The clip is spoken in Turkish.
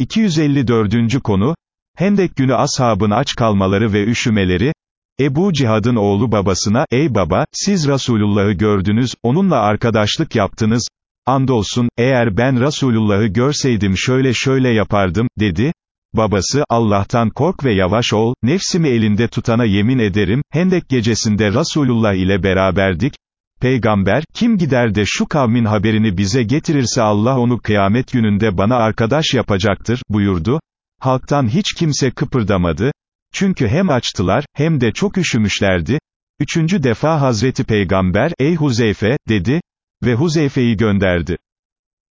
254. konu, Hendek günü ashabın aç kalmaları ve üşümeleri, Ebu Cihad'ın oğlu babasına, ey baba, siz Resulullah'ı gördünüz, onunla arkadaşlık yaptınız, andolsun, eğer ben Resulullah'ı görseydim şöyle şöyle yapardım, dedi, babası, Allah'tan kork ve yavaş ol, nefsimi elinde tutana yemin ederim, Hendek gecesinde Resulullah ile beraberdik, Peygamber, kim gider de şu kavmin haberini bize getirirse Allah onu kıyamet gününde bana arkadaş yapacaktır, buyurdu. Halktan hiç kimse kıpırdamadı. Çünkü hem açtılar, hem de çok üşümüşlerdi. Üçüncü defa Hazreti Peygamber, ey Huzeyfe, dedi. Ve Huzeyfe'yi gönderdi.